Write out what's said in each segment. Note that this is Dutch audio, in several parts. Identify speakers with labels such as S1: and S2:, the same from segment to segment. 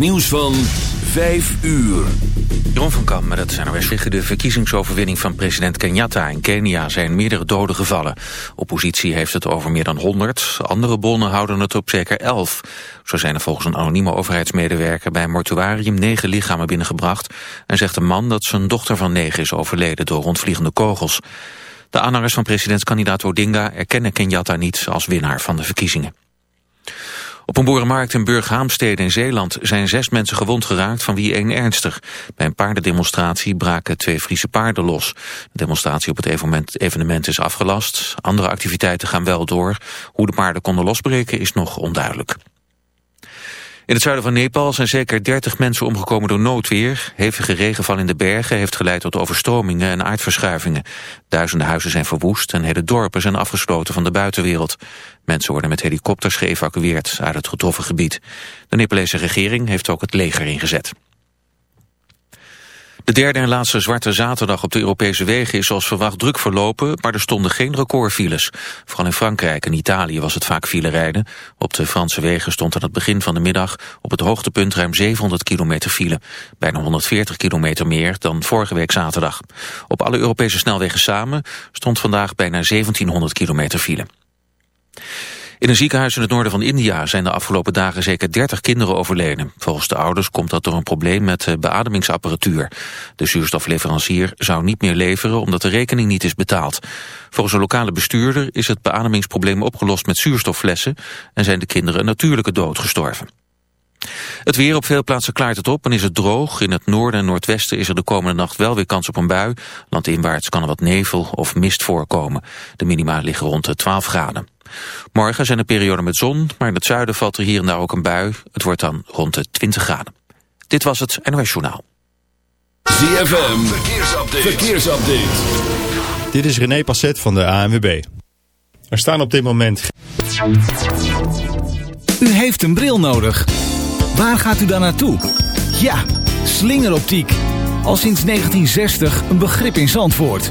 S1: nieuws van 5 uur.
S2: Jeroen van Kam met het NOS de verkiezingsoverwinning van president Kenyatta in Kenia zijn meerdere doden gevallen. Oppositie heeft het over meer dan 100, andere bronnen houden het op zeker 11. Zo zijn er volgens een anonieme overheidsmedewerker bij een mortuarium negen lichamen binnengebracht en zegt de man dat zijn dochter van negen is overleden door rondvliegende kogels. De aanhangers van presidentskandidaat Odinga erkennen Kenyatta niet als winnaar van de verkiezingen. Op een boerenmarkt in Burghaamstede in Zeeland zijn zes mensen gewond geraakt, van wie één ernstig. Bij een paardendemonstratie braken twee Friese paarden los. De demonstratie op het evenement is afgelast. Andere activiteiten gaan wel door. Hoe de paarden konden losbreken is nog onduidelijk. In het zuiden van Nepal zijn zeker 30 mensen omgekomen door noodweer. Hevige regenval in de bergen heeft geleid tot overstromingen en aardverschuivingen. Duizenden huizen zijn verwoest en hele dorpen zijn afgesloten van de buitenwereld. Mensen worden met helikopters geëvacueerd uit het getroffen gebied. De Nepalese regering heeft ook het leger ingezet. De derde en laatste Zwarte Zaterdag op de Europese wegen is zoals verwacht druk verlopen, maar er stonden geen recordfiles. Vooral in Frankrijk en Italië was het vaak filerijden. Op de Franse wegen stond aan het begin van de middag op het hoogtepunt ruim 700 kilometer file. Bijna 140 kilometer meer dan vorige week zaterdag. Op alle Europese snelwegen samen stond vandaag bijna 1700 kilometer file. In een ziekenhuis in het noorden van India zijn de afgelopen dagen zeker 30 kinderen overleden. Volgens de ouders komt dat door een probleem met de beademingsapparatuur. De zuurstofleverancier zou niet meer leveren omdat de rekening niet is betaald. Volgens een lokale bestuurder is het beademingsprobleem opgelost met zuurstofflessen en zijn de kinderen een natuurlijke dood gestorven. Het weer op veel plaatsen klaart het op en is het droog. In het noorden en noordwesten is er de komende nacht wel weer kans op een bui. Landinwaarts kan er wat nevel of mist voorkomen. De minima liggen rond de 12 graden. Morgen zijn er perioden met zon, maar in het zuiden valt er hier en daar ook een bui. Het wordt dan rond de 20 graden. Dit was het NOS Journaal.
S1: ZFM, verkeersupdate. verkeersupdate.
S3: Dit is René Passet van de ANWB. Er staan op dit moment...
S4: U heeft een bril nodig. Waar gaat u dan naartoe? Ja, slingeroptiek. Al sinds 1960 een begrip in Zandvoort.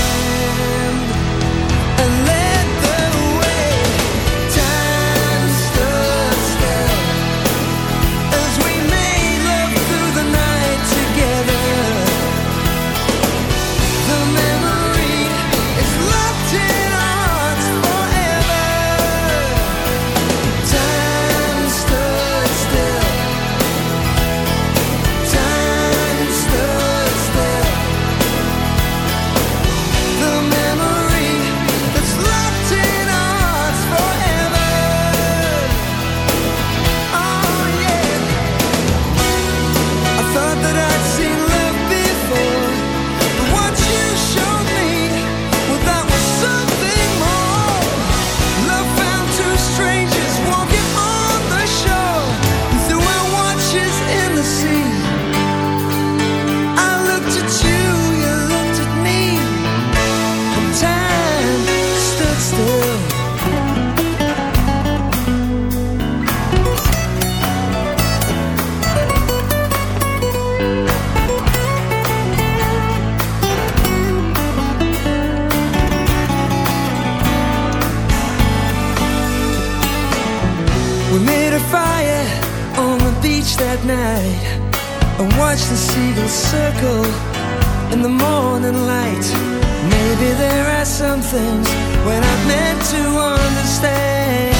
S5: at night and watch the seagulls circle in the morning light. Maybe there are some things when I've meant to understand.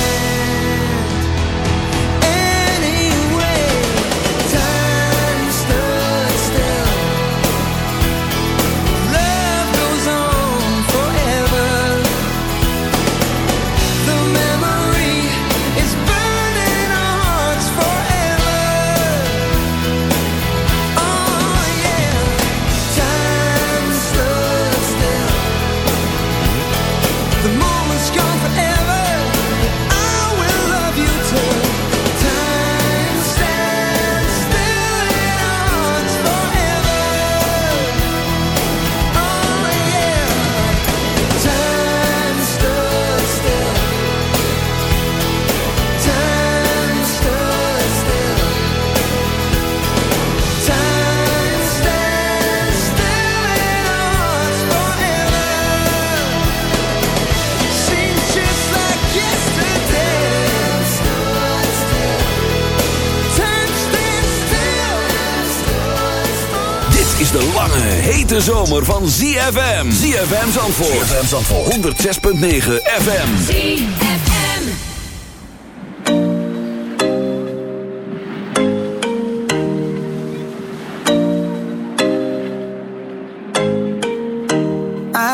S1: hete zomer van ZFM. ZFM Zandvoort. ZFM Zandvoort. 106.9 FM.
S6: ZFM.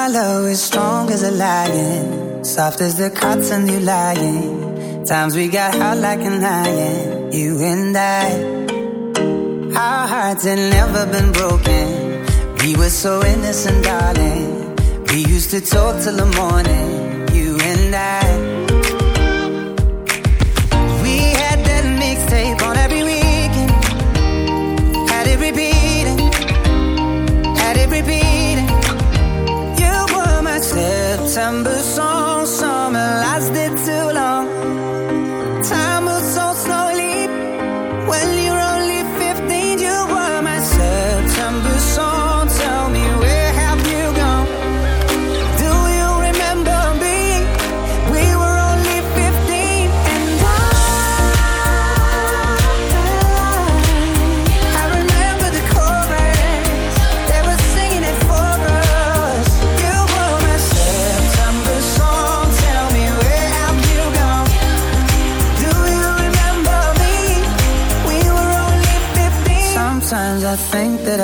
S6: Love is strong as a lion. Soft as the cotton you lying. Times we got hot like an iron. You and I. Our hearts had never been broken. We were so innocent, darling. We used to talk till the morning, you and I.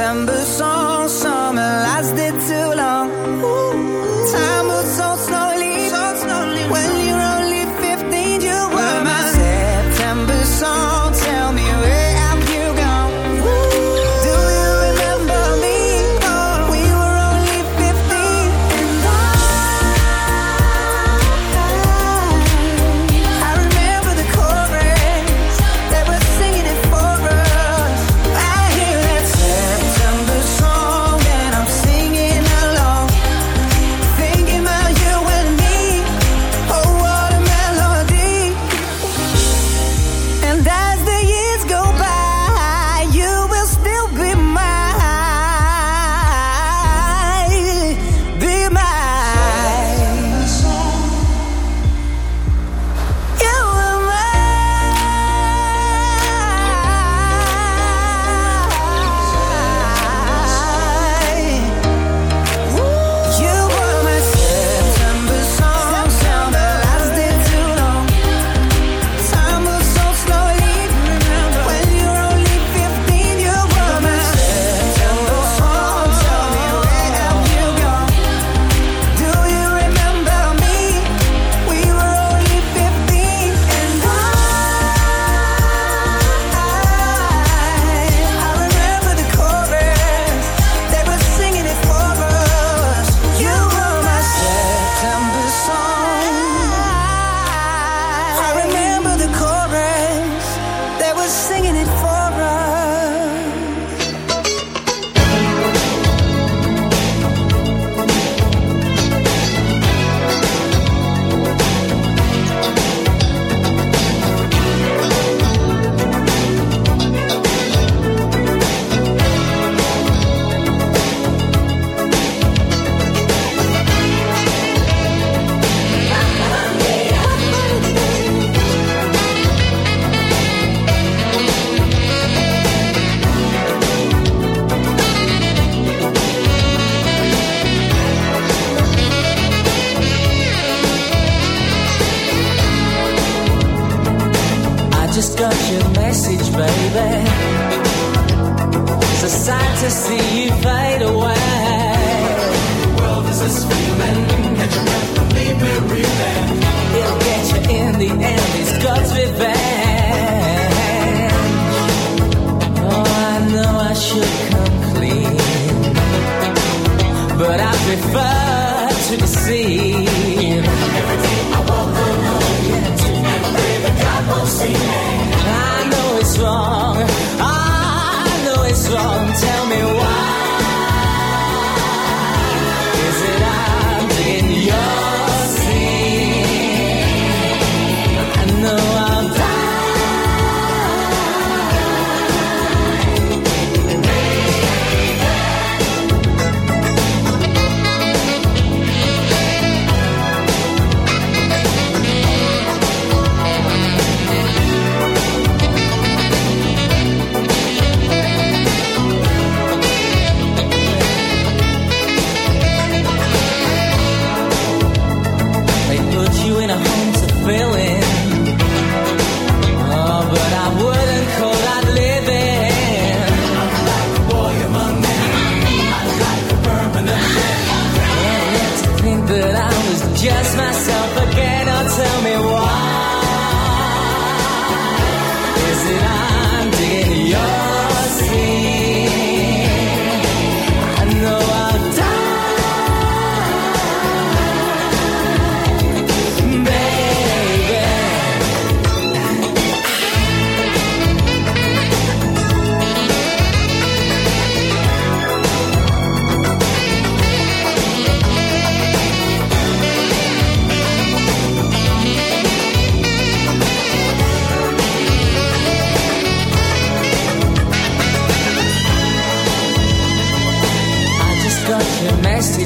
S6: December song.
S7: Got your message, baby. It's a sight to see you fade away. The world is a screaming, catch your breath, believe me, reeling. It'll get you in the end, it's God's revenge. Oh, I know I should come clean, but I prefer to deceive. Every day I walk alone, yeah, and pray that God won't see me strong.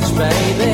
S7: message, baby.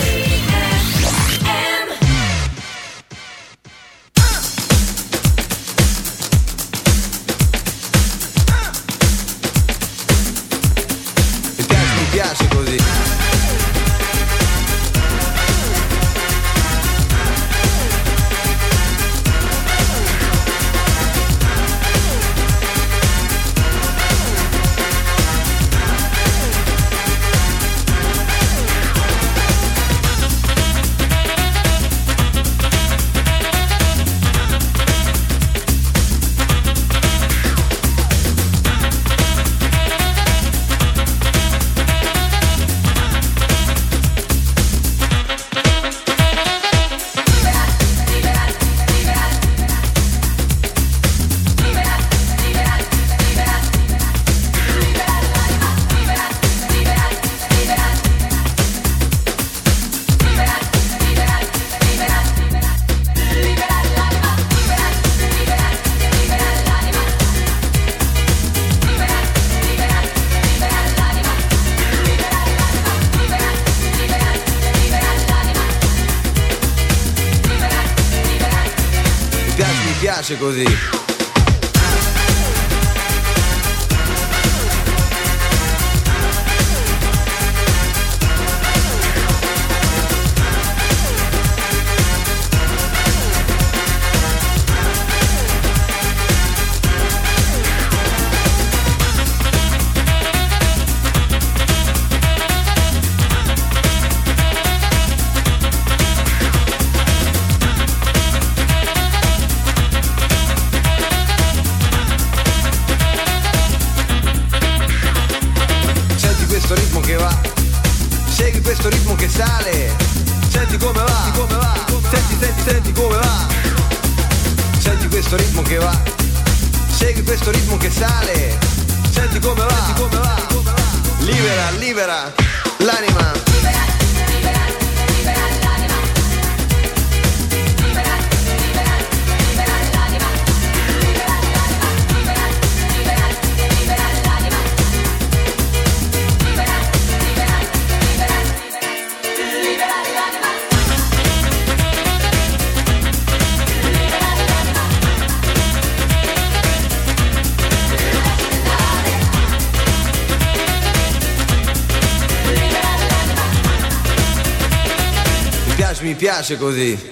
S8: piace così.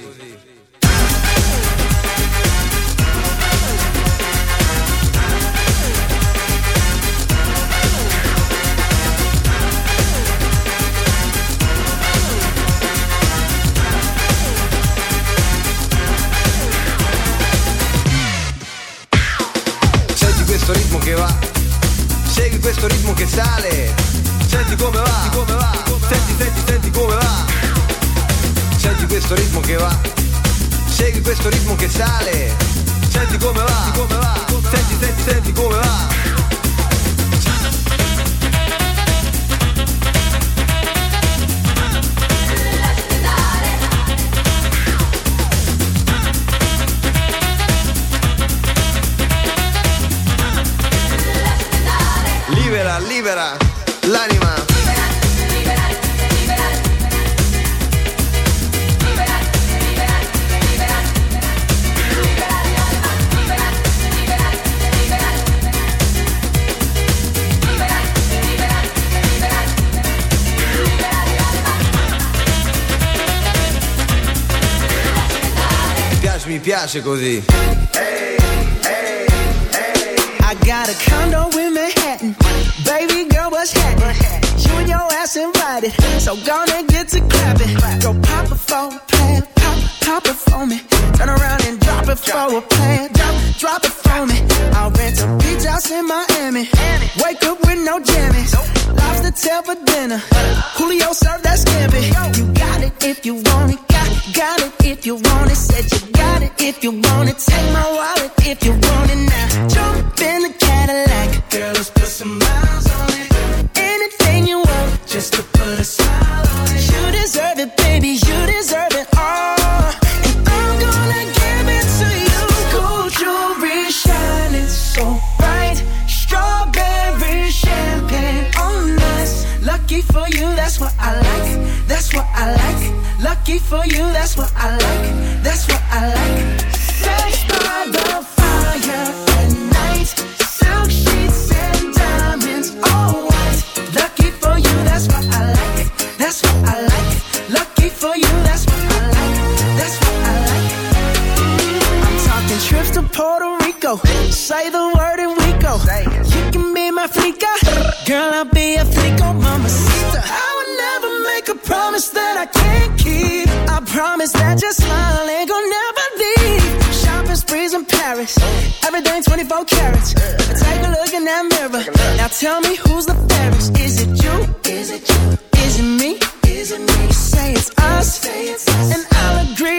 S8: piace così.
S9: Hey, hey, hey.
S10: I got a condo in Manhattan. Baby girl, what's happening? You and your ass invited. So gonna get to clapping. Go pop a for a. Pop, pop it for me. Turn around and drop it for a plan. Drop, drop it for me. I'll rent a beach house in Miami. Wake up with no jammies. Lobster tail for dinner. Julio served freaka. Girl, I'll be a freako, mamacita. I would never make a promise that I can't keep. I promise that your smile ain't going never leave. Shopping sprees in Paris. Everything 24 carats. Take a look in that mirror. Now tell me who's the fairest. Is it you? Is it you? Is it me? Is it me? You say it's us. Say it's us. And I'll agree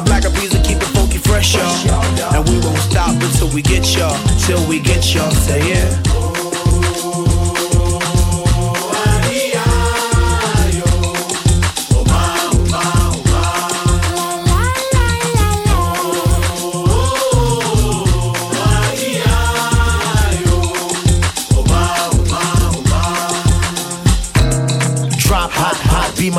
S11: The black bees will keep it funky fresh, y'all. And we won't stop until we get y'all, till we get y'all. Say yeah.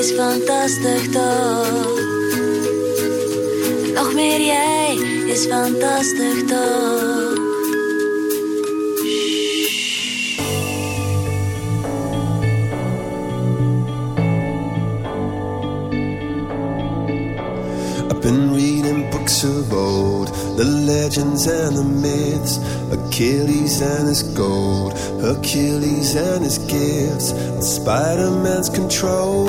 S12: is fantastisch toch? Nog meer jij is fantastisch toch?
S13: I've been reading books of old, the legends and the myths, Achilles and his gold, Hercules and his gifts, and Spider-Man's control,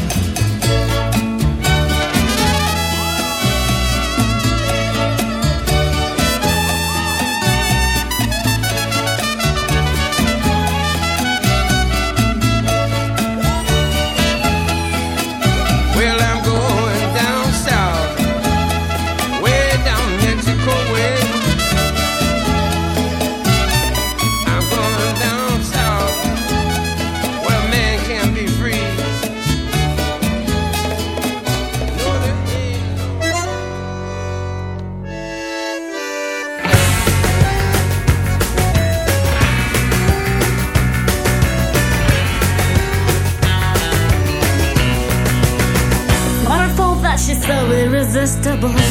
S14: comfortable.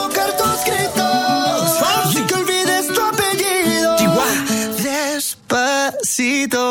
S15: necesito